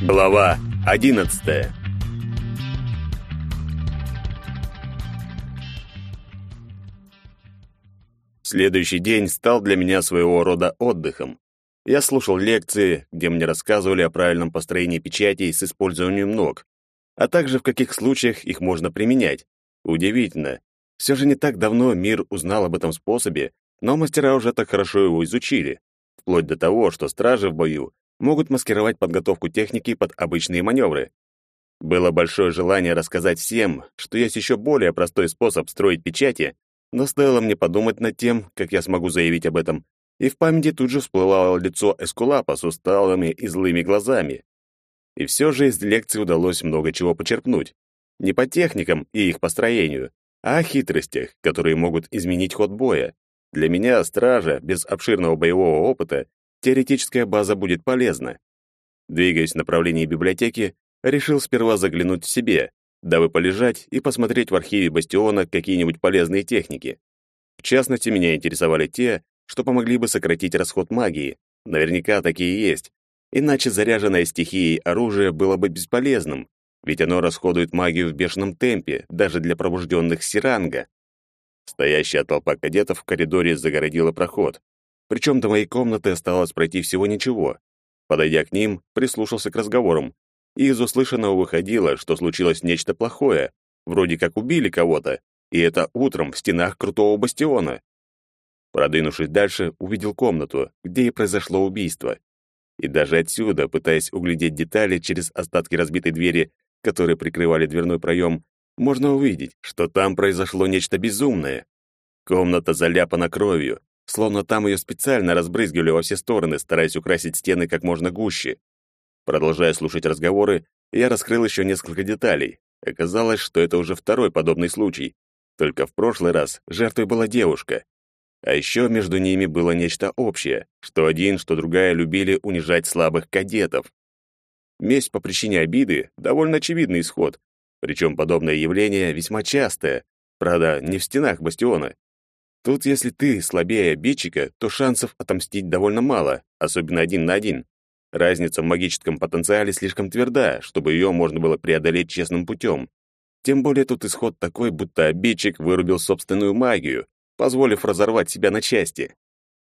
Глава одиннадцатая Следующий день стал для меня своего рода отдыхом. Я слушал лекции, где мне рассказывали о правильном построении печатей с использованием ног, а также в каких случаях их можно применять. Удивительно. Все же не так давно мир узнал об этом способе, но мастера уже так хорошо его изучили, вплоть до того, что стражи в бою могут маскировать подготовку техники под обычные маневры. Было большое желание рассказать всем, что есть еще более простой способ строить печати, но стоило мне подумать над тем, как я смогу заявить об этом, и в памяти тут же всплывало лицо Эскулапа с усталыми и злыми глазами. И все же из лекции удалось много чего почерпнуть. Не по техникам и их построению, а о хитростях, которые могут изменить ход боя. Для меня, стража, без обширного боевого опыта, теоретическая база будет полезна. Двигаясь в направлении библиотеки, решил сперва заглянуть в себе, дабы полежать и посмотреть в архиве Бастиона какие-нибудь полезные техники. В частности, меня интересовали те, что помогли бы сократить расход магии. Наверняка такие есть. Иначе заряженное стихией оружие было бы бесполезным, ведь оно расходует магию в бешеном темпе, даже для пробужденных Сиранга. Стоящая толпа кадетов в коридоре загородила проход. Причем до моей комнаты осталось пройти всего ничего. Подойдя к ним, прислушался к разговорам, и из услышанного выходило, что случилось нечто плохое, вроде как убили кого-то, и это утром в стенах крутого бастиона. Продвинувшись дальше, увидел комнату, где и произошло убийство. И даже отсюда, пытаясь углядеть детали через остатки разбитой двери, которые прикрывали дверной проем, можно увидеть, что там произошло нечто безумное. Комната заляпана кровью, словно там ее специально разбрызгивали во все стороны, стараясь украсить стены как можно гуще. Продолжая слушать разговоры, я раскрыл еще несколько деталей. Оказалось, что это уже второй подобный случай. Только в прошлый раз жертвой была девушка. А еще между ними было нечто общее, что один, что другая любили унижать слабых кадетов. Месть по причине обиды — довольно очевидный исход, причем подобное явление весьма частое, правда, не в стенах бастиона. Тут, если ты слабее обидчика, то шансов отомстить довольно мало, особенно один на один. Разница в магическом потенциале слишком тверда, чтобы ее можно было преодолеть честным путем. Тем более тут исход такой, будто обидчик вырубил собственную магию, позволив разорвать себя на части.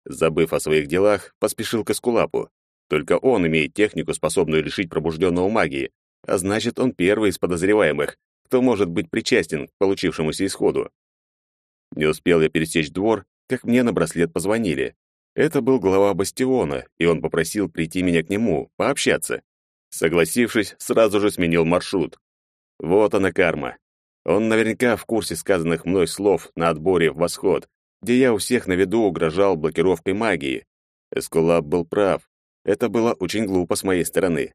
Забыв о своих делах, поспешил к Эскулапу. Только он имеет технику, способную лишить пробужденного магии, а значит, он первый из подозреваемых, кто может быть причастен к получившемуся исходу. Не успел я пересечь двор, как мне на браслет позвонили. Это был глава бастиона, и он попросил прийти меня к нему, пообщаться. Согласившись, сразу же сменил маршрут. Вот она карма. Он наверняка в курсе сказанных мной слов на отборе в восход, где я у всех на виду угрожал блокировкой магии. Эскулап был прав. Это было очень глупо с моей стороны.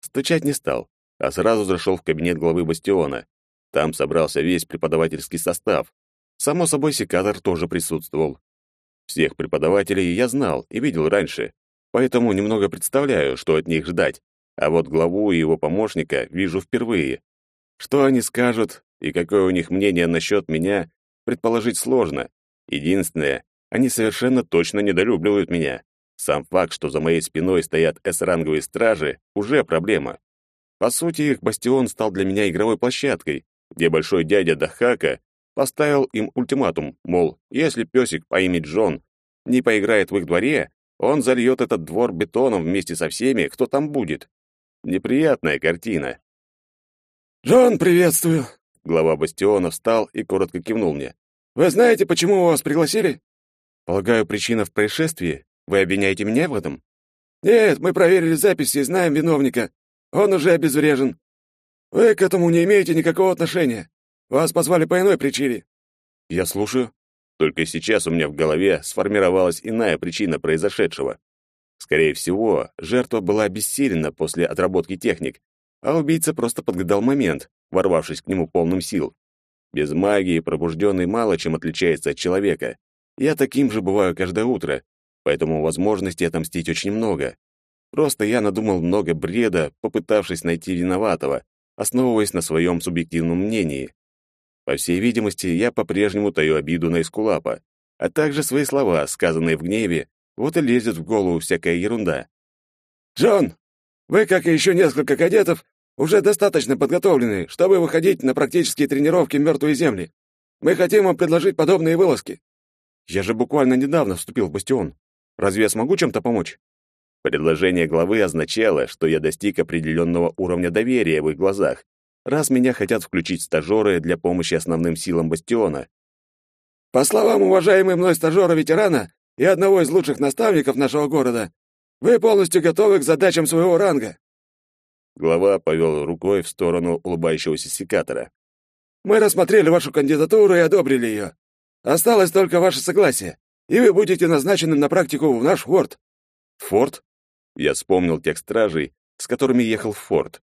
Стучать не стал, а сразу зашел в кабинет главы бастиона. Там собрался весь преподавательский состав. Само собой, секатор тоже присутствовал. Всех преподавателей я знал и видел раньше, поэтому немного представляю, что от них ждать. А вот главу и его помощника вижу впервые. Что они скажут и какое у них мнение насчет меня, предположить сложно. Единственное, они совершенно точно недолюбливают меня. Сам факт, что за моей спиной стоят С-ранговые стражи, уже проблема. По сути, их бастион стал для меня игровой площадкой, где большой дядя Дахака поставил им ультиматум, мол, если песик по имени Джон не поиграет в их дворе, он зальет этот двор бетоном вместе со всеми, кто там будет. Неприятная картина. «Джон, приветствую!» Глава бастиона встал и коротко кивнул мне. «Вы знаете, почему вас пригласили?» «Полагаю, причина в происшествии? Вы обвиняете меня в этом?» «Нет, мы проверили записи и знаем виновника. Он уже обезврежен. Вы к этому не имеете никакого отношения. Вас позвали по иной причине». «Я слушаю». Только сейчас у меня в голове сформировалась иная причина произошедшего. Скорее всего, жертва была обессилена после отработки техник, а убийца просто подгадал момент, ворвавшись к нему полным сил. Без магии пробужденный мало чем отличается от человека. Я таким же бываю каждое утро, поэтому возможностей отомстить очень много. Просто я надумал много бреда, попытавшись найти виноватого, основываясь на своем субъективном мнении. По всей видимости, я по-прежнему таю обиду на Эскулапа, а также свои слова, сказанные в гневе, вот и лезет в голову всякая ерунда. «Джон, Вы, как и еще несколько кадетов, уже достаточно подготовлены, чтобы выходить на практические тренировки в мертвые земли. Мы хотим вам предложить подобные вылазки». «Я же буквально недавно вступил в бастион. Разве я смогу чем-то помочь?» Предложение главы означало, что я достиг определенного уровня доверия в их глазах, раз меня хотят включить стажеры для помощи основным силам бастиона. «По словам уважаемой мной стажера-ветерана и одного из лучших наставников нашего города, вы полностью готовы к задачам своего ранга». Глава повел рукой в сторону улыбающегося секатора. Мы рассмотрели вашу кандидатуру и одобрили ее. Осталось только ваше согласие, и вы будете назначены на практику в наш форт». «Форт?» Я вспомнил тех стражей, с которыми ехал в форт.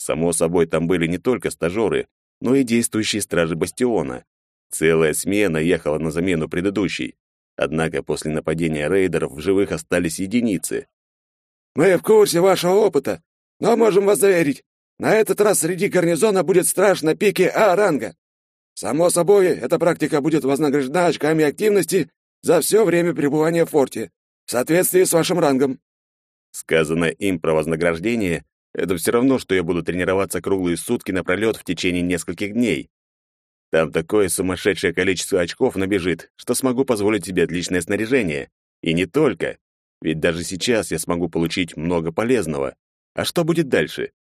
Само собой, там были не только стажеры, но и действующие стражи бастиона. Целая смена ехала на замену предыдущей. Однако после нападения рейдеров в живых остались единицы. «Мы в курсе вашего опыта, но можем вас заверить, на этот раз среди гарнизона будет страж на пике А-ранга. Само собой, эта практика будет вознаграждена очками активности за все время пребывания в форте, в соответствии с вашим рангом». Сказано им про вознаграждение — это все равно, что я буду тренироваться круглые сутки напролет в течение нескольких дней. Там такое сумасшедшее количество очков набежит, что смогу позволить себе отличное снаряжение. И не только. Ведь даже сейчас я смогу получить много полезного. А что будет дальше?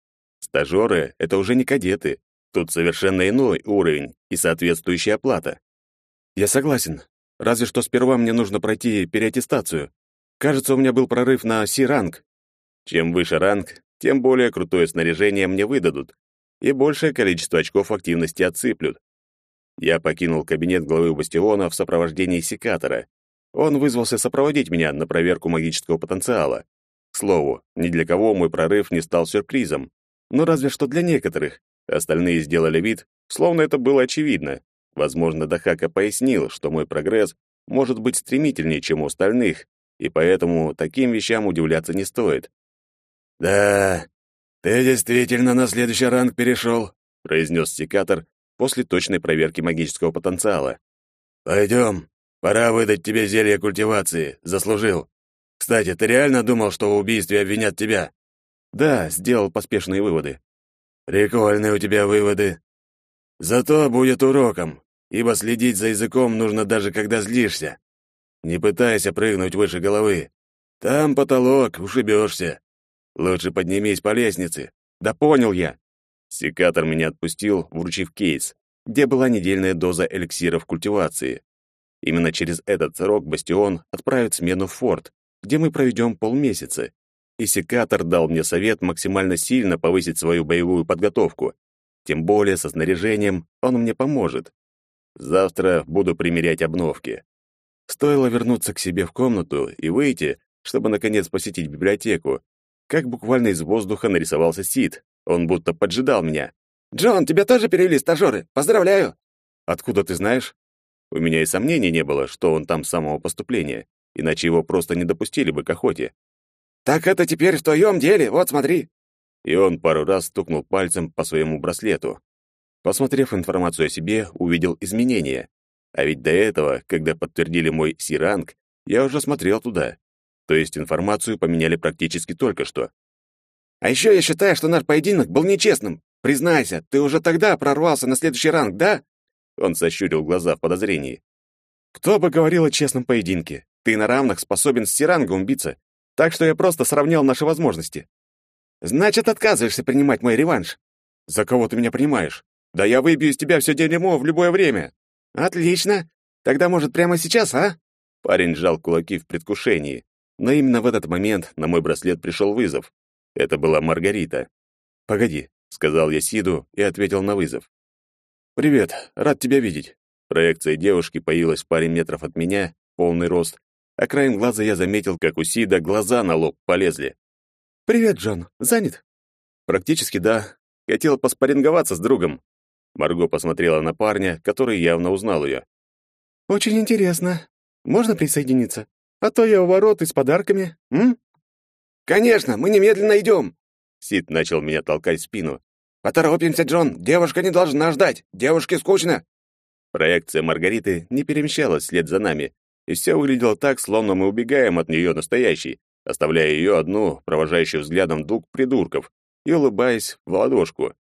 Стажеры — это уже не кадеты. Тут совершенно иной уровень и соответствующая оплата. Я согласен. Разве что сперва мне нужно пройти переаттестацию. Кажется, у меня был прорыв на Си-ранг. Чем выше ранг, тем более крутое снаряжение мне выдадут, и большее количество очков активности отсыплют. Я покинул кабинет главы бастиона в сопровождении секатора. Он вызвался сопроводить меня на проверку магического потенциала. К слову, ни для кого мой прорыв не стал сюрпризом. Ну, разве что для некоторых. Остальные сделали вид, словно это было очевидно. Возможно, Дахака пояснил, что мой прогресс может быть стремительнее, чем у остальных, и поэтому таким вещам удивляться не стоит. «Да, ты действительно на следующий ранг перешел», — произнес секатор после точной проверки магического потенциала. «Пойдем, пора выдать тебе зелье культивации, заслужил. Кстати, ты реально думал, что в убийстве обвинят тебя?» Да, сделал поспешные выводы. Прикольные у тебя выводы. Зато будет уроком, ибо следить за языком нужно даже когда злишься. Не пытайся прыгнуть выше головы. Там потолок, ушибешься. Лучше поднимись по лестнице. Да понял я. Секатор меня отпустил, вручив кейс, где была недельная доза эликсиров культивации. Именно через этот срок Бастион отправит смену в форт, где мы проведем полмесяца, и секатор дал мне совет максимально сильно повысить свою боевую подготовку. Тем более со снаряжением он мне поможет. Завтра буду примерять обновки. Стоило вернуться к себе в комнату и выйти, чтобы наконец посетить библиотеку, как буквально из воздуха нарисовался Сид. Он будто поджидал меня. «Джон, тебя тоже перевели стажеры. Поздравляю!» «Откуда ты знаешь?» У меня и сомнений не было, что он там с самого поступления, иначе его просто не допустили бы к охоте. «Так это теперь в твоем деле, вот смотри!» И он пару раз стукнул пальцем по своему браслету. Посмотрев информацию о себе, увидел изменения. А ведь до этого, когда подтвердили мой Си-ранг, я уже смотрел туда. То есть информацию поменяли практически только что. «А еще я считаю, что наш поединок был нечестным. Признайся, ты уже тогда прорвался на следующий ранг, да?» Он сощурил глаза в подозрении. «Кто бы говорил о честном поединке? Ты на равных способен с Сирангом биться, так что я просто сравнял наши возможности. Значит, отказываешься принимать мой реванш? За кого ты меня принимаешь? Да я выбью из тебя все дерьмо в любое время. Отлично. Тогда, может, прямо сейчас, а? Парень сжал кулаки в предвкушении. Но именно в этот момент на мой браслет пришел вызов. Это была Маргарита. «Погоди», — сказал я Сиду и ответил на вызов. «Привет, рад тебя видеть». Проекция девушки появилась в паре метров от меня, полный рост, а краем глаза я заметил, как у Сида глаза на лоб полезли. «Привет, Джон. Занят?» «Практически да. Хотел поспоринговаться с другом». Марго посмотрела на парня, который явно узнал ее. «Очень интересно. Можно присоединиться? А то я у ворот и с подарками, м?» «Конечно, мы немедленно идем!» Сид начал меня толкать в спину. «Поторопимся, Джон. Девушка не должна ждать. Девушке скучно». Проекция Маргариты не перемещалась вслед за нами, и все выглядело так, словно мы убегаем от нее настоящей, оставляя ее одну, провожающую взглядом дуг придурков, и улыбаясь в ладошку.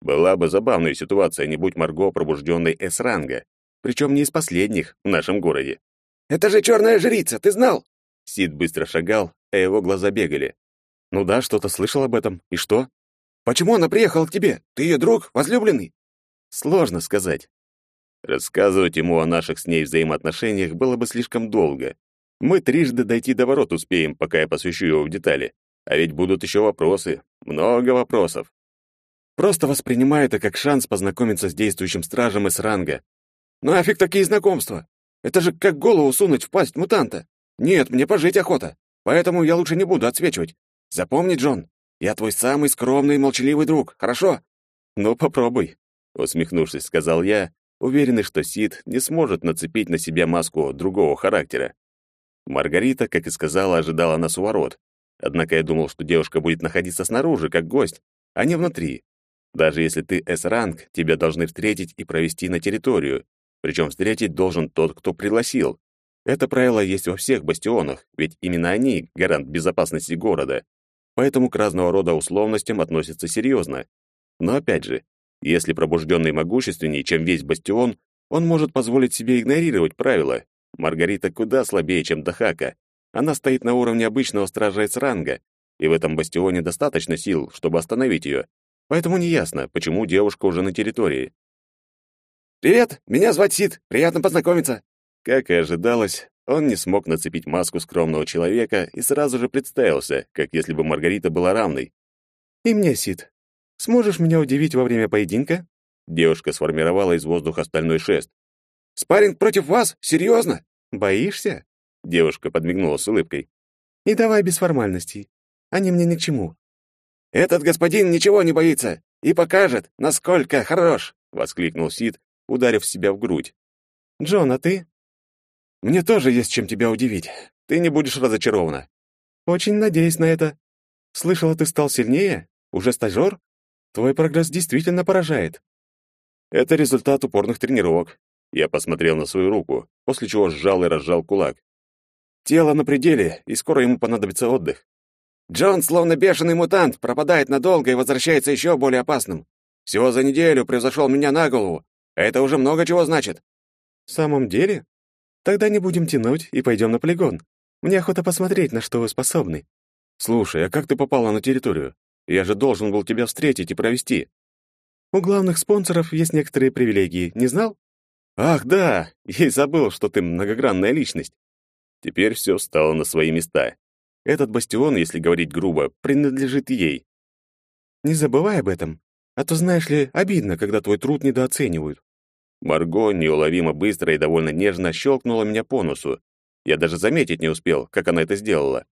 Была бы забавная ситуация, не будь Марго пробужденной С-ранга, причем не из последних в нашем городе. «Это же черная жрица, ты знал?» Сид быстро шагал, а его глаза бегали. «Ну да, что-то слышал об этом. И что?» «Почему она приехала к тебе? Ты ее друг, возлюбленный?» «Сложно сказать. Рассказывать ему о наших с ней взаимоотношениях было бы слишком долго. Мы трижды дойти до ворот успеем, пока я посвящу его в детали. А ведь будут еще вопросы. Много вопросов. Просто воспринимаю это как шанс познакомиться с действующим стражем из ранга. Ну нафиг такие знакомства? Это же как голову сунуть в пасть мутанта. Нет, мне пожить охота. Поэтому я лучше не буду отсвечивать. Запомни, Джон, я твой самый скромный и молчаливый друг, хорошо? Ну, попробуй, усмехнувшись, сказал я, уверенный, что Сид не сможет нацепить на себя маску другого характера. Маргарита, как и сказала, ожидала нас у ворот. Однако я думал, что девушка будет находиться снаружи, как гость, а не внутри. Даже если ты С-ранг, тебя должны встретить и провести на территорию. Причем встретить должен тот, кто пригласил. Это правило есть во всех бастионах, ведь именно они — гарант безопасности города. Поэтому к разного рода условностям относятся серьезно. Но опять же, если пробужденный могущественнее, чем весь бастион, он может позволить себе игнорировать правила. Маргарита куда слабее, чем Дахака. Она стоит на уровне обычного стража ранга, и в этом бастионе достаточно сил, чтобы остановить ее. Поэтому неясно, почему девушка уже на территории. «Привет, меня звать Сид, приятно познакомиться». Как и ожидалось, он не смог нацепить маску скромного человека и сразу же представился, как если бы Маргарита была равной. «И мне, Сид, Сможешь меня удивить во время поединка?» Девушка сформировала из воздуха стальной шест. «Спарринг против вас? Серьезно?» «Боишься?» Девушка подмигнула с улыбкой. «И давай без формальностей. Они мне ни к чему». «Этот господин ничего не боится и покажет, насколько хорош!» — воскликнул Сид, ударив себя в грудь. «Джон, а ты?» «Мне тоже есть чем тебя удивить. Ты не будешь разочарована». «Очень надеюсь на это. Слышала, ты стал сильнее? Уже стажер?» Твой прогресс действительно поражает. Это результат упорных тренировок. Я посмотрел на свою руку, после чего сжал и разжал кулак. Тело на пределе, и скоро ему понадобится отдых. Джон, словно бешеный мутант, пропадает надолго и возвращается еще более опасным. Всего за неделю превзошел меня на голову. Это уже много чего значит. В самом деле? Тогда не будем тянуть и пойдем на полигон. Мне охота посмотреть, на что вы способны. Слушай, а как ты попала на территорию? Я же должен был тебя встретить и провести. У главных спонсоров есть некоторые привилегии, не знал? Ах, да, я и забыл, что ты многогранная личность. Теперь все стало на свои места. Этот бастион, если говорить грубо, принадлежит ей. Не забывай об этом, а то, знаешь ли, обидно, когда твой труд недооценивают. Марго неуловимо быстро и довольно нежно щелкнула меня по носу. Я даже заметить не успел, как она это сделала.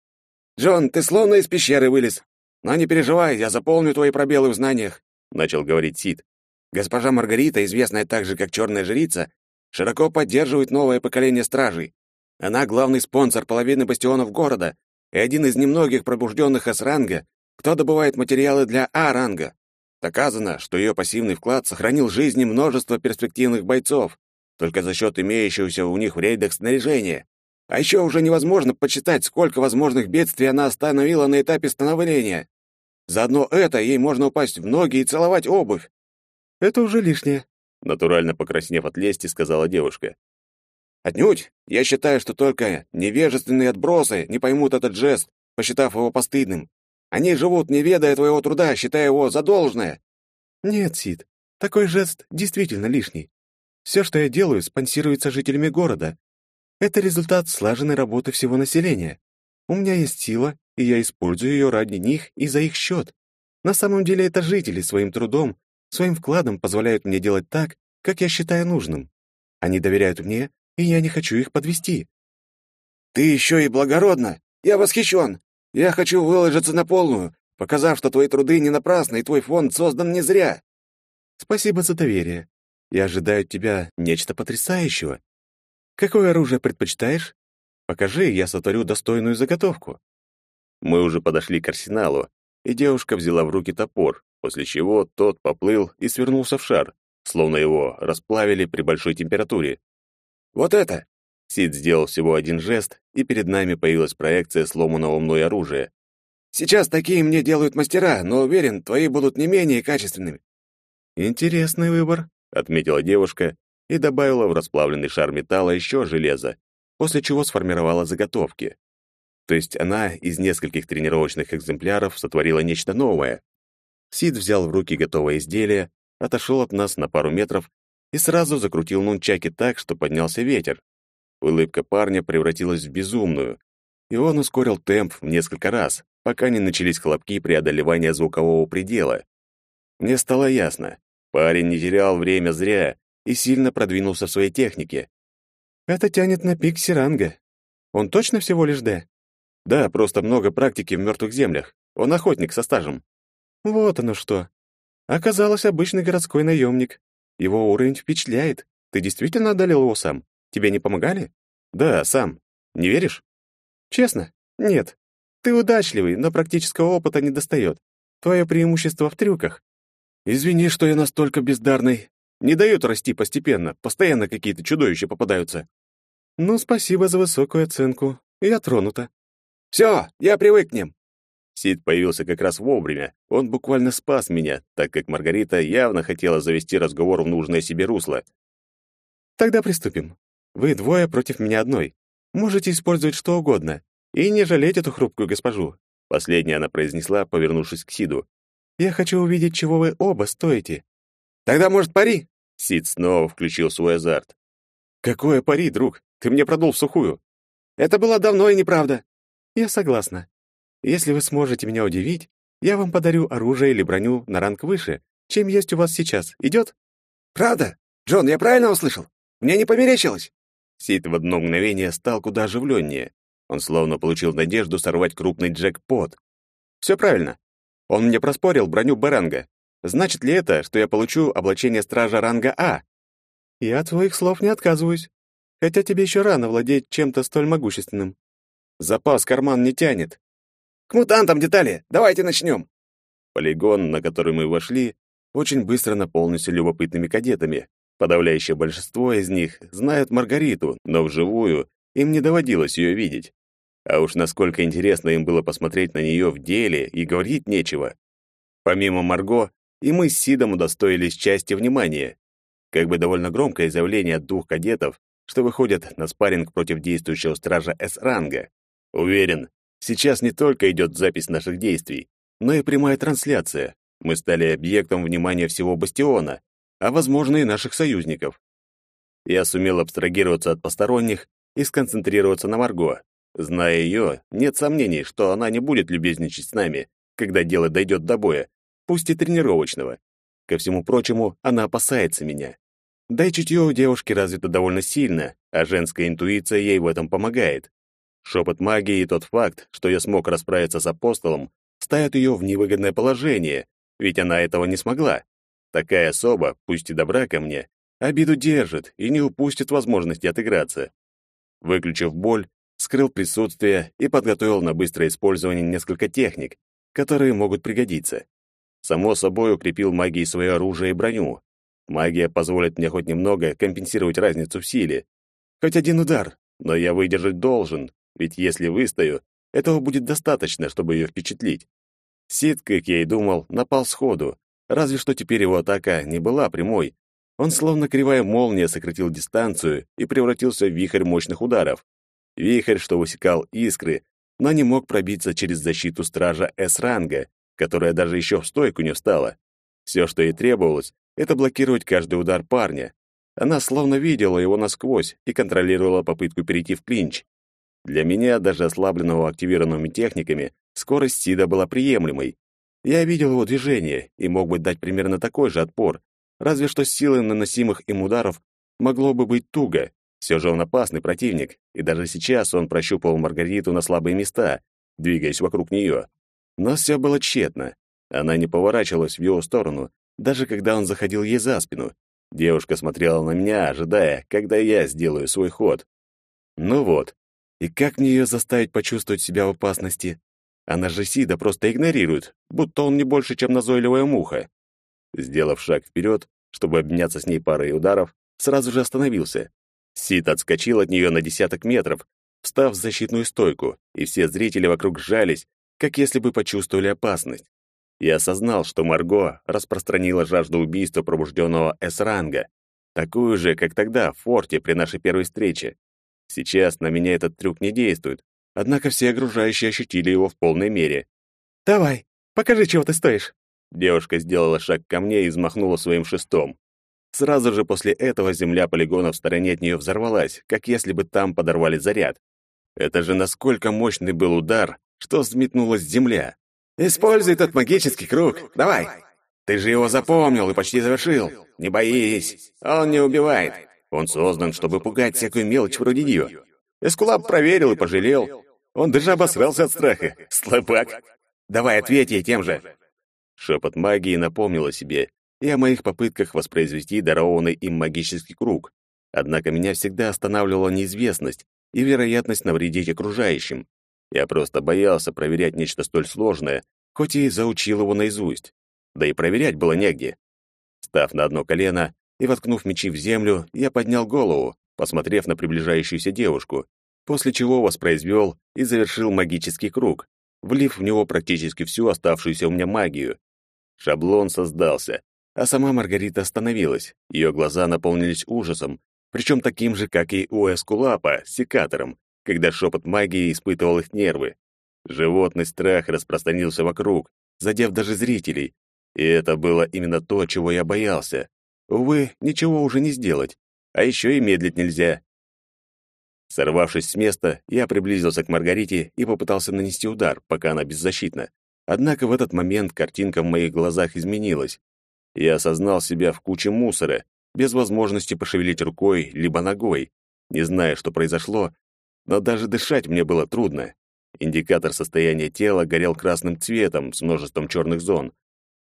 «Джон, ты словно из пещеры вылез. Но не переживай, я заполню твои пробелы в знаниях, начал говорить Сид. Госпожа Маргарита, известная также как Черная жрица, широко поддерживает новое поколение стражей. Она главный спонсор половины бастионов города и один из немногих пробужденных С-ранга, кто добывает материалы для А-ранга. Доказано, что ее пассивный вклад сохранил жизни множества перспективных бойцов, только за счет имеющегося у них в рейдах снаряжения. А еще уже невозможно подсчитать, сколько возможных бедствий она остановила на этапе становления. Заодно это ей можно упасть в ноги и целовать обувь. Это уже лишнее, натурально покраснев от лести, сказала девушка. Отнюдь. Я считаю, что только невежественные отбросы не поймут этот жест, посчитав его постыдным. Они живут, не ведая твоего труда, считая его за должное. Нет, Сид, такой жест действительно лишний. Все, что я делаю, спонсируется жителями города. Это результат слаженной работы всего населения. У меня есть сила, и я использую ее ради них и за их счет. На самом деле это жители своим трудом, своим вкладом позволяют мне делать так, как я считаю нужным. Они доверяют мне, и я не хочу их подвести. Ты еще и благородна. Я восхищен. Я хочу выложиться на полную, показав, что твои труды не напрасны, и твой фонд создан не зря. Спасибо за доверие. Я ожидаю от тебя нечто потрясающего. Какое оружие предпочитаешь? Покажи, я сотворю достойную заготовку. Мы уже подошли к арсеналу, и девушка взяла в руки топор, после чего тот поплыл и свернулся в шар, словно его расплавили при большой температуре. «Вот это! Сид сделал всего один жест, и перед нами появилась проекция сломанного мной оружия. «Сейчас такие мне делают мастера, но уверен, твои будут не менее качественными». «Интересный выбор», — отметила девушка и добавила в расплавленный шар металла еще железо, после чего сформировала заготовки. То есть она из нескольких тренировочных экземпляров сотворила нечто новое. Сид взял в руки готовое изделие, отошел от нас на пару метров и сразу закрутил нунчаки так, что поднялся ветер. Улыбка парня превратилась в безумную, и он ускорил темп в несколько раз, пока не начались хлопки преодолевания звукового предела. Мне стало ясно, парень не терял время зря и сильно продвинулся в своей технике. Это тянет на пик Сиранга. Он точно всего лишь Д? Да, просто много практики в мертвых землях. Он охотник со стажем. Вот оно что. Оказалось, обычный городской наемник. Его уровень впечатляет. Ты действительно одолел его сам? Тебе не помогали? Да, сам. Не веришь? Честно? Нет. Ты удачливый, но практического опыта не достает. Твое преимущество в трюках. Извини, что я настолько бездарный. Не дают расти постепенно, постоянно какие-то чудовища попадаются. Ну, спасибо за высокую оценку. Я тронута. Все, я привык к ним. Сид появился как раз вовремя. Он буквально спас меня, так как Маргарита явно хотела завести разговор в нужное себе русло. Тогда приступим. Вы двое против меня одной. Можете использовать что угодно и не жалеть эту хрупкую госпожу. Последняя она произнесла, повернувшись к Сиду. Я хочу увидеть, чего вы оба стоите. Тогда, может, пари? Сид снова включил свой азарт. Какое пари, друг? Ты мне продул в сухую. Это было давно и неправда. Я согласна. Если вы сможете меня удивить, я вам подарю оружие или броню на ранг выше, чем есть у вас сейчас. Идет? Правда? Джон, я правильно услышал? Мне не померещилось? Сид в одно мгновение стал куда оживленнее. Он словно получил надежду сорвать крупный джекпот. Все правильно. Он мне проспорил броню Баранга. Значит ли это, что я получу облачение стража ранга А? Я от твоих слов не отказываюсь. Хотя тебе еще рано владеть чем-то столь могущественным. Запас карман не тянет. К мутантам детали. Давайте начнем. Полигон, на который мы вошли, очень быстро наполнился любопытными кадетами. Подавляющее большинство из них знают Маргариту, но вживую им не доводилось ее видеть. А уж насколько интересно им было посмотреть на нее в деле, и говорить нечего. Помимо Марго, и мы с Сидом удостоились части внимания. Как бы довольно громкое заявление от двух кадетов, что выходят на спарринг против действующего стража С-ранга. Уверен, сейчас не только идет запись наших действий, но и прямая трансляция. Мы стали объектом внимания всего бастиона, а, возможно, и наших союзников. Я сумел абстрагироваться от посторонних и сконцентрироваться на Марго. Зная ее, нет сомнений, что она не будет любезничать с нами, когда дело дойдет до боя, пусть и тренировочного. Ко всему прочему, она опасается меня. Да и чутье у девушки развито довольно сильно, а женская интуиция ей в этом помогает. Шепот магии и тот факт, что я смог расправиться с апостолом, ставят ее в невыгодное положение, ведь она этого не смогла. Такая особа, пусть и добра ко мне, обиду держит и не упустит возможности отыграться. Выключив боль, скрыл присутствие и подготовил на быстрое использование несколько техник, которые могут пригодиться. Само собой укрепил магией свое оружие и броню. Магия позволит мне хоть немного компенсировать разницу в силе. Хоть один удар, но я выдержать должен, ведь если выстою, этого будет достаточно, чтобы ее впечатлить. Сид, как я и думал, напал сходу, разве что теперь его атака не была прямой. Он словно кривая молния сократил дистанцию и превратился в вихрь мощных ударов. Вихрь, что высекал искры, но не мог пробиться через защиту стража С-ранга, которая даже еще в стойку не встала. Все, что ей требовалось, это блокировать каждый удар парня. Она словно видела его насквозь и контролировала попытку перейти в клинч. Для меня, даже ослабленного активированными техниками, скорость Сида была приемлемой. Я видел его движение и мог бы дать примерно такой же отпор, разве что силы наносимых им ударов могло бы быть туго. Все же он опасный противник, и даже сейчас он прощупывал Маргариту на слабые места, двигаясь вокруг нее. Но все было тщетно. Она не поворачивалась в его сторону, даже когда он заходил ей за спину. Девушка смотрела на меня, ожидая, когда я сделаю свой ход. Ну вот, и как мне ее заставить почувствовать себя в опасности? Она же Сида просто игнорирует, будто он не больше, чем назойливая муха. Сделав шаг вперед, чтобы обменяться с ней парой ударов, сразу же остановился. Сид отскочил от нее на десяток метров, встав в защитную стойку, и все зрители вокруг сжались, как если бы почувствовали опасность. Я осознал, что Марго распространила жажду убийства пробужденного С-ранга, такую же, как тогда в форте при нашей первой встрече. Сейчас на меня этот трюк не действует, однако все окружающие ощутили его в полной мере. «Давай, покажи, чего ты стоишь!» Девушка сделала шаг ко мне и взмахнула своим шестом. Сразу же после этого земля полигона в стороне от нее взорвалась, как если бы там подорвали заряд. Это же насколько мощный был удар, что взметнулась земля. «Используй тот магический круг, давай! Ты же его запомнил и почти завершил. Не боись, он не убивает. Он создан, чтобы пугать всякую мелочь вроде нее. Эскулап проверил и пожалел. Он даже обосрался от страха. Слабак! Давай ответь ей тем же!» Шепот магии напомнил о себе и о моих попытках воспроизвести дарованный им магический круг. Однако меня всегда останавливала неизвестность и вероятность навредить окружающим. Я просто боялся проверять нечто столь сложное, хоть и заучил его наизусть. Да и проверять было негде. Став на одно колено и воткнув мечи в землю, я поднял голову, посмотрев на приближающуюся девушку, после чего воспроизвел и завершил магический круг, влив в него практически всю оставшуюся у меня магию. Шаблон создался, а сама Маргарита остановилась. Ее глаза наполнились ужасом, причем таким же, как и у Эскулапа секатором, когда шепот магии испытывал их нервы. Животный страх распространился вокруг, задев даже зрителей. И это было именно то, чего я боялся. Увы, ничего уже не сделать. А еще и медлить нельзя. Сорвавшись с места, я приблизился к Маргарите и попытался нанести удар, пока она беззащитна. Однако в этот момент картинка в моих глазах изменилась. Я осознал себя в куче мусора, без возможности пошевелить рукой либо ногой. Не зная, что произошло, но даже дышать мне было трудно. Индикатор состояния тела горел красным цветом с множеством черных зон.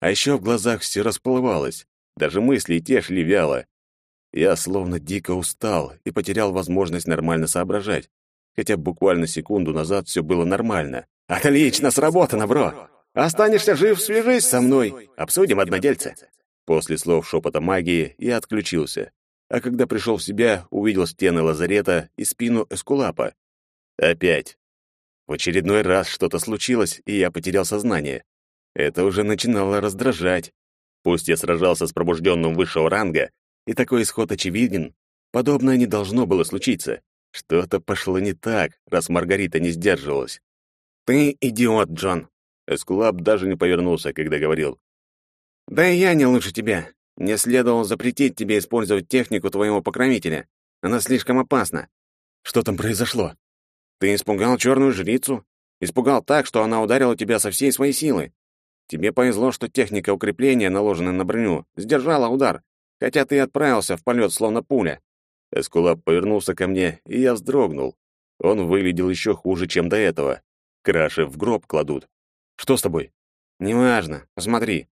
А еще в глазах все расплывалось. Даже мысли те шли вяло. Я словно дико устал и потерял возможность нормально соображать. Хотя буквально секунду назад все было нормально. «Отлично сработано, бро! Останешься жив, свяжись со мной. Обсудим однодельце». После слов шепота магии я отключился, а когда пришел в себя, увидел стены лазарета и спину Эскулапа. Опять. В очередной раз что-то случилось, и я потерял сознание. Это уже начинало раздражать. Пусть я сражался с пробужденным высшего ранга, и такой исход очевиден, подобное не должно было случиться. Что-то пошло не так, раз Маргарита не сдерживалась. «Ты идиот, Джон!» Эскулап даже не повернулся, когда говорил. Да и я не лучше тебя. Мне следовало запретить тебе использовать технику твоего покровителя. Она слишком опасна. Что там произошло? Ты испугал черную жрицу. Испугал так, что она ударила тебя со всей своей силы. Тебе повезло, что техника укрепления, наложенная на броню, сдержала удар, хотя ты отправился в полет словно пуля. Эскулап повернулся ко мне, и я вздрогнул. Он выглядел еще хуже, чем до этого. Краши в гроб кладут. Что с тобой? Неважно. Посмотри.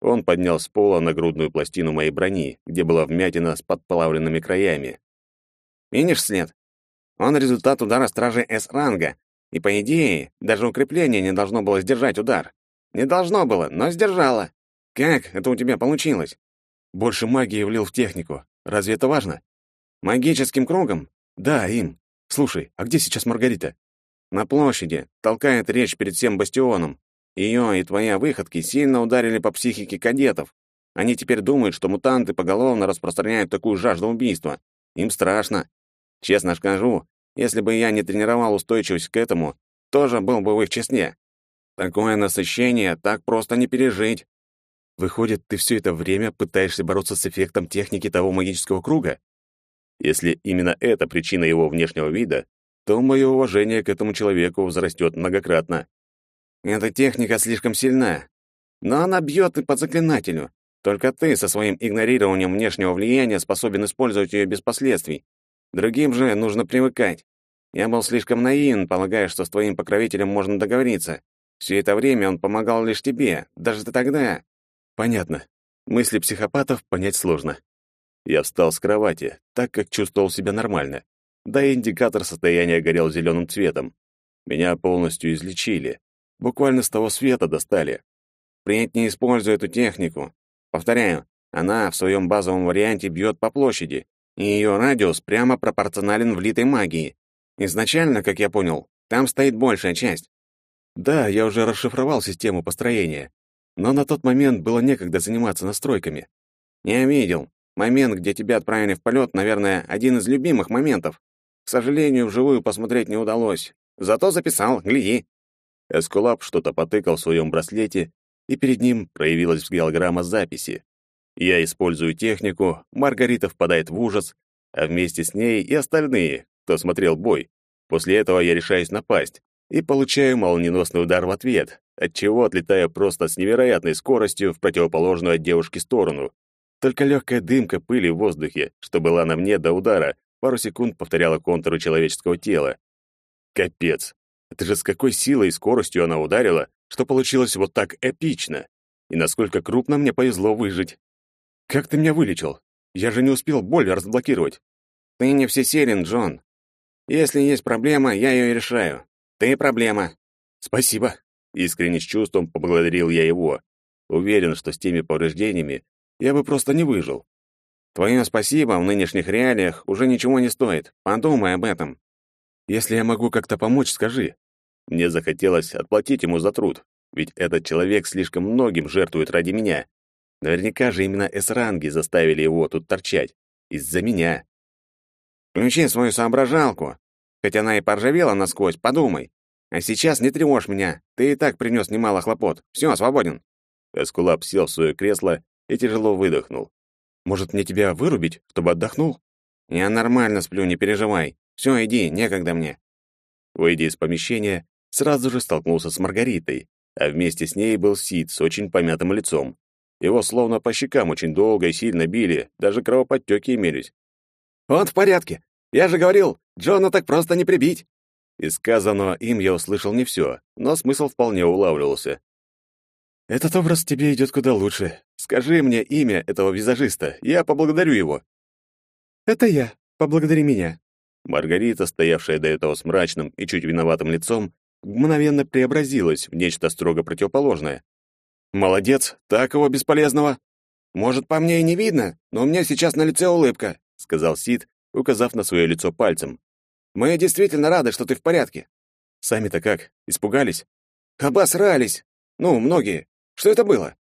Он поднял с пола нагрудную пластину моей брони, где была вмятина с подплавленными краями. «Видишь след? Он результат удара стражи С-ранга, и, по идее, даже укрепление не должно было сдержать удар. Не должно было, но сдержало. Как это у тебя получилось? Больше магии влил в технику. Разве это важно? Магическим кругом? Да, им. Слушай, а где сейчас Маргарита? На площади, толкает речь перед всем бастионом. Ее и твои выходки сильно ударили по психике кадетов. Они теперь думают, что мутанты поголовно распространяют такую жажду убийства. Им страшно. Честно скажу, если бы я не тренировал устойчивость к этому, тоже был бы в их числе. Такое насыщение так просто не пережить. Выходит, ты все это время пытаешься бороться с эффектом техники того магического круга? Если именно это причина его внешнего вида, то мое уважение к этому человеку возрастет многократно. Эта техника слишком сильна. Но она бьет и по заклинателю. Только ты со своим игнорированием внешнего влияния способен использовать ее без последствий. Другим же нужно привыкать. Я был слишком наивен, полагая, что с твоим покровителем можно договориться. Все это время он помогал лишь тебе, даже тогда. Понятно. Мысли психопатов понять сложно. Я встал с кровати, так как чувствовал себя нормально. Да и индикатор состояния горел зеленым цветом. Меня полностью излечили. Буквально с того света достали. Впредь не используй эту технику. Повторяю, она в своем базовом варианте бьет по площади, И ее радиус прямо пропорционален влитой магии. Изначально, как я понял, там стоит большая часть. Да, я уже расшифровал систему построения, но на тот момент было некогда заниматься настройками. Не видел. Момент, где тебя отправили в полет, наверное, один из любимых моментов. К сожалению, вживую посмотреть не удалось. Зато записал, гляди. Эскулап что-то потыкал в своем браслете, и перед ним проявилась голограмма записи. Я использую технику, Маргарита впадает в ужас, а вместе с ней и остальные, кто смотрел бой. После этого я решаюсь напасть и получаю молниеносный удар в ответ, отчего отлетаю просто с невероятной скоростью в противоположную от девушки сторону. Только легкая дымка пыли в воздухе, что была на мне до удара, пару секунд повторяла контуры человеческого тела. Капец! Это же с какой силой и скоростью она ударила, что получилось вот так эпично. И насколько крупно мне повезло выжить. Как ты меня вылечил? Я же не успел боль разблокировать. Ты не всесилен, Джон. Если есть проблема, я ее решаю. Ты проблема. Спасибо. Искренне с чувством поблагодарил я его. Уверен, что с теми повреждениями я бы просто не выжил. Твое спасибо в нынешних реалиях уже ничего не стоит. Подумай об этом. Если я могу как-то помочь, скажи. Мне захотелось отплатить ему за труд, ведь этот человек слишком многим жертвует ради меня. Наверняка же именно эсранги заставили его тут торчать. Из-за меня. Включи свою соображалку. Хоть она и поржавела насквозь, подумай. А сейчас не тревожь меня. Ты и так принес немало хлопот. Все, свободен. Эскулап сел в свое кресло и тяжело выдохнул. Может, мне тебя вырубить, чтобы отдохнул? Я нормально сплю, не переживай. Все, иди, некогда мне. Выйдя из помещения, сразу же столкнулся с Маргаритой, а вместе с ней был Сид с очень помятым лицом. Его словно по щекам очень долго и сильно били, даже кровоподтеки имелись. «Он в порядке. Я же говорил, Джона так просто не прибить». Из сказанного им я услышал не все, но смысл вполне улавливался. «Этот образ тебе идет куда лучше. Скажи мне имя этого визажиста, я поблагодарю его». «Это я. Поблагодари меня». Маргарита, стоявшая до этого с мрачным и чуть виноватым лицом, мгновенно преобразилась в нечто строго противоположное. «Молодец, так его бесполезного!» «Может, по мне и не видно, но у меня сейчас на лице улыбка», — сказал Сид, указав на свое лицо пальцем. «Мы действительно рады, что ты в порядке». «Сами-то как? Испугались?» «Обосрались! Ну, многие. Что это было?»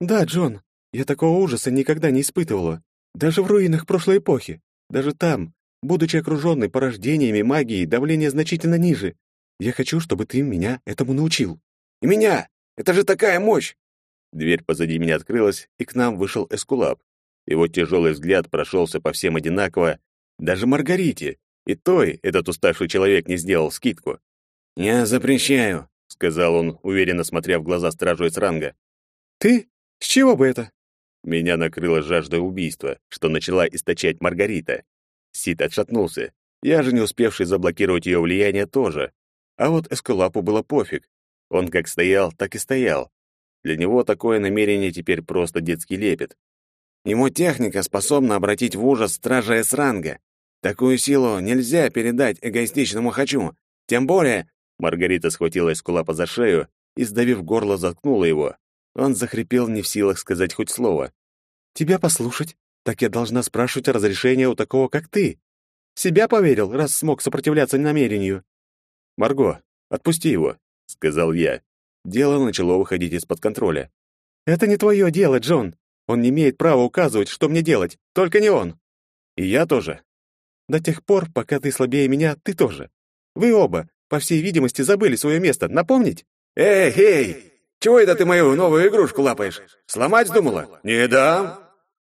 «Да, Джон, я такого ужаса никогда не испытывала. Даже в руинах прошлой эпохи. Даже там, будучи окруженной порождениями магии, давление значительно ниже. Я хочу, чтобы ты меня этому научил». «И меня! Это же такая мощь!» Дверь позади меня открылась, и к нам вышел Эскулап. Его тяжелый взгляд прошелся по всем одинаково, даже Маргарите, и той этот уставший человек не сделал скидку. «Я запрещаю», — сказал он, уверенно смотря в глаза стражу из ранга. «Ты? С чего бы это?» Меня накрыло жаждой убийства, что начала источать Маргарита. Сид отшатнулся. Я же не успевший заблокировать ее влияние тоже. А вот Эскулапу было пофиг. Он как стоял, так и стоял. Для него такое намерение теперь просто детский лепет. Ему техника способна обратить в ужас стража С-ранга. Такую силу нельзя передать эгоистичному хочу. Тем более...» Маргарита схватила Эскулапа за шею и, сдавив горло, заткнула его. Он захрипел не в силах сказать хоть слово. «Тебя послушать? Так я должна спрашивать разрешения у такого, как ты. Себя поверил, раз смог сопротивляться намерению». «Марго, отпусти его», — сказал я. Дело начало выходить из-под контроля. «Это не твое дело, Джон. Он не имеет права указывать, что мне делать. Только не он. И я тоже. До тех пор, пока ты слабее меня, ты тоже. Вы оба, по всей видимости, забыли свое место. Напомнить? Эй, эй! Чего это ты мою новую игрушку лапаешь? Сломать думала? Не дам!»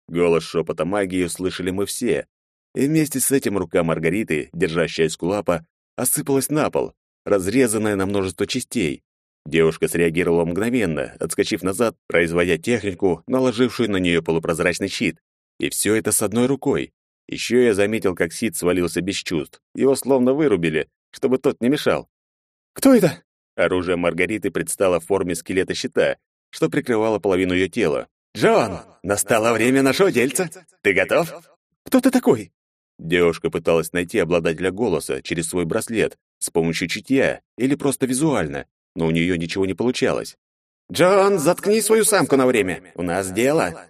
Голос шепота магии услышали мы все. И вместе с этим рука Маргариты, держащая скулапа, осыпалась на пол, разрезанная на множество частей. Девушка среагировала мгновенно, отскочив назад, производя технику, наложившую на нее полупрозрачный щит. И все это с одной рукой. Еще я заметил, как Сид свалился без чувств. Его словно вырубили, чтобы тот не мешал. «Кто это?» Оружие Маргариты предстало в форме скелета щита, что прикрывало половину ее тела. «Джон, настало время нашего дельца. Ты готов?» «Кто ты такой?» Девушка пыталась найти обладателя голоса через свой браслет, с помощью чутья или просто визуально, но у нее ничего не получалось. «Джон, заткни свою самку на время. У нас дело».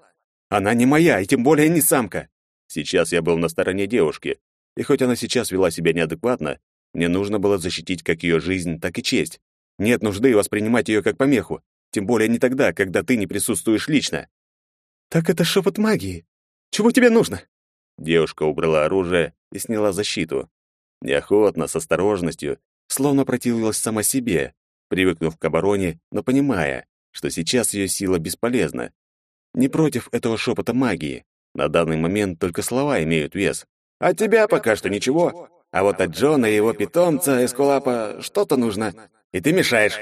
«Она не моя, и тем более не самка». Сейчас я был на стороне девушки, и хоть она сейчас вела себя неадекватно, мне нужно было защитить как ее жизнь, так и честь. Нет нужды воспринимать ее как помеху, тем более не тогда, когда ты не присутствуешь лично. Так это шепот магии. Чего тебе нужно? Девушка убрала оружие и сняла защиту. Неохотно, с осторожностью, словно противилась сама себе, привыкнув к обороне, но понимая, что сейчас ее сила бесполезна. Не против этого шепота магии. На данный момент только слова имеют вес. От тебя пока что ничего, а вот от Джона и его питомца Эскулапа что-то нужно, и ты мешаешь.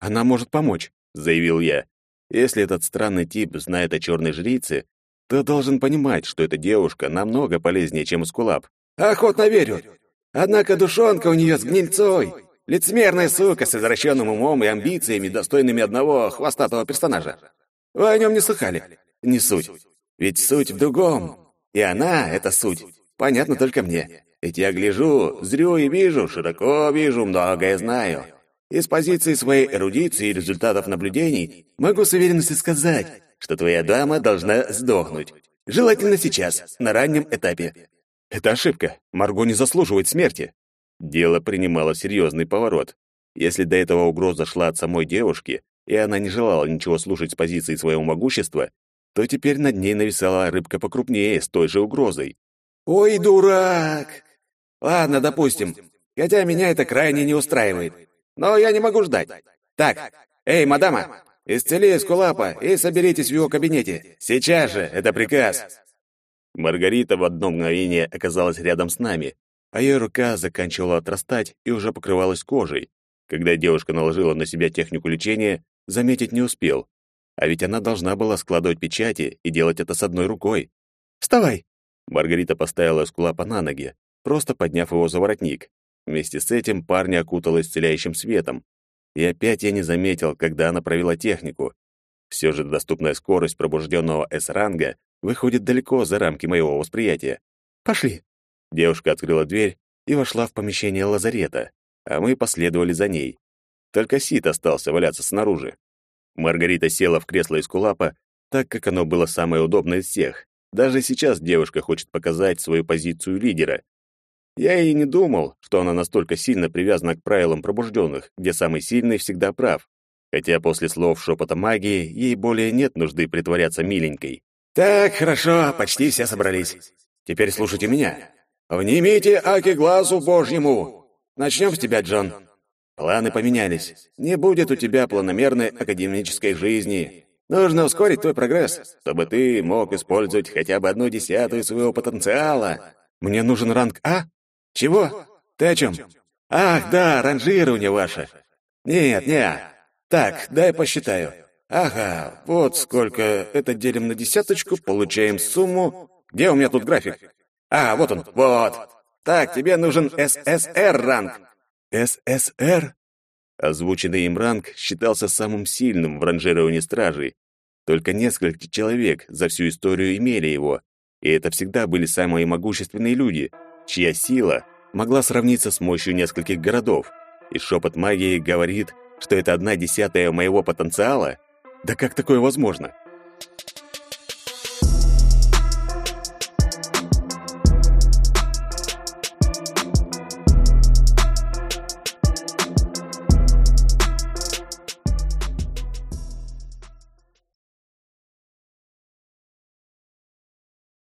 Она может помочь, заявил я. Если этот странный тип знает о черной жрице, то должен понимать, что эта девушка намного полезнее, чем Эскулап. Охотно верю. Однако душонка у нее с гнильцой. Лицемерная сука с извращенным умом и амбициями, достойными одного хвостатого персонажа. Вы о нем не слыхали? Не суть. Ведь суть в другом. И она — это суть. Понятно только мне. Ведь я гляжу, зрю и вижу, широко вижу, многое знаю. Из позиции своей эрудиции и результатов наблюдений могу с уверенностью сказать, что твоя дама должна сдохнуть. Желательно сейчас, на раннем этапе. Это ошибка. Марго не заслуживает смерти. Дело принимало серьезный поворот. Если до этого угроза шла от самой девушки, и она не желала ничего слушать с позиции своего могущества, то теперь над ней нависала рыбка покрупнее с той же угрозой. «Ой, дурак! Ладно, допустим. Хотя меня это крайне не устраивает. Но я не могу ждать. Так, эй, мадама, исцели Эскулапа и соберитесь в его кабинете. Сейчас же, это приказ!» Маргарита в одно мгновение оказалась рядом с нами, а ее рука заканчивала отрастать и уже покрывалась кожей. Когда девушка наложила на себя технику лечения, заметить не успел. А ведь она должна была складывать печати и делать это с одной рукой. «Вставай!» Маргарита поставила Эскулапа на ноги, просто подняв его за воротник. Вместе с этим парня окутало исцеляющим светом. И опять я не заметил, когда она провела технику. Все же доступная скорость пробужденного С-ранга выходит далеко за рамки моего восприятия. «Пошли!» Девушка открыла дверь и вошла в помещение лазарета, а мы последовали за ней. Только Сит остался валяться снаружи. Маргарита села в кресло из кулапа, так как оно было самое удобное из всех. Даже сейчас девушка хочет показать свою позицию лидера. Я и не думал, что она настолько сильно привязана к правилам пробужденных, где самый сильный всегда прав. Хотя после слов шепота магии ей более нет нужды притворяться миленькой. «Так, хорошо, почти все собрались. Теперь слушайте меня. Внимите аки глазу Божьему. Начнем с тебя, Джон. Планы поменялись. Не будет у тебя планомерной академической жизни. Нужно ускорить твой прогресс, чтобы ты мог использовать хотя бы одну десятую своего потенциала. Мне нужен ранг А? Чего? Ты о чем? Ах, да, ранжирование ваше. Нет, не. Так, дай посчитаю. Ага, вот сколько. Это делим на десяточку, получаем сумму. Где у меня тут график? А, вот он, вот. Так, тебе нужен ССР-ранг. ССР? Озвученный им ранг считался самым сильным в ранжировании стражей. Только несколько человек за всю историю имели его, и это всегда были самые могущественные люди, чья сила могла сравниться с мощью нескольких городов. И шепот магии говорит, что это одна десятая моего потенциала? Да как такое возможно?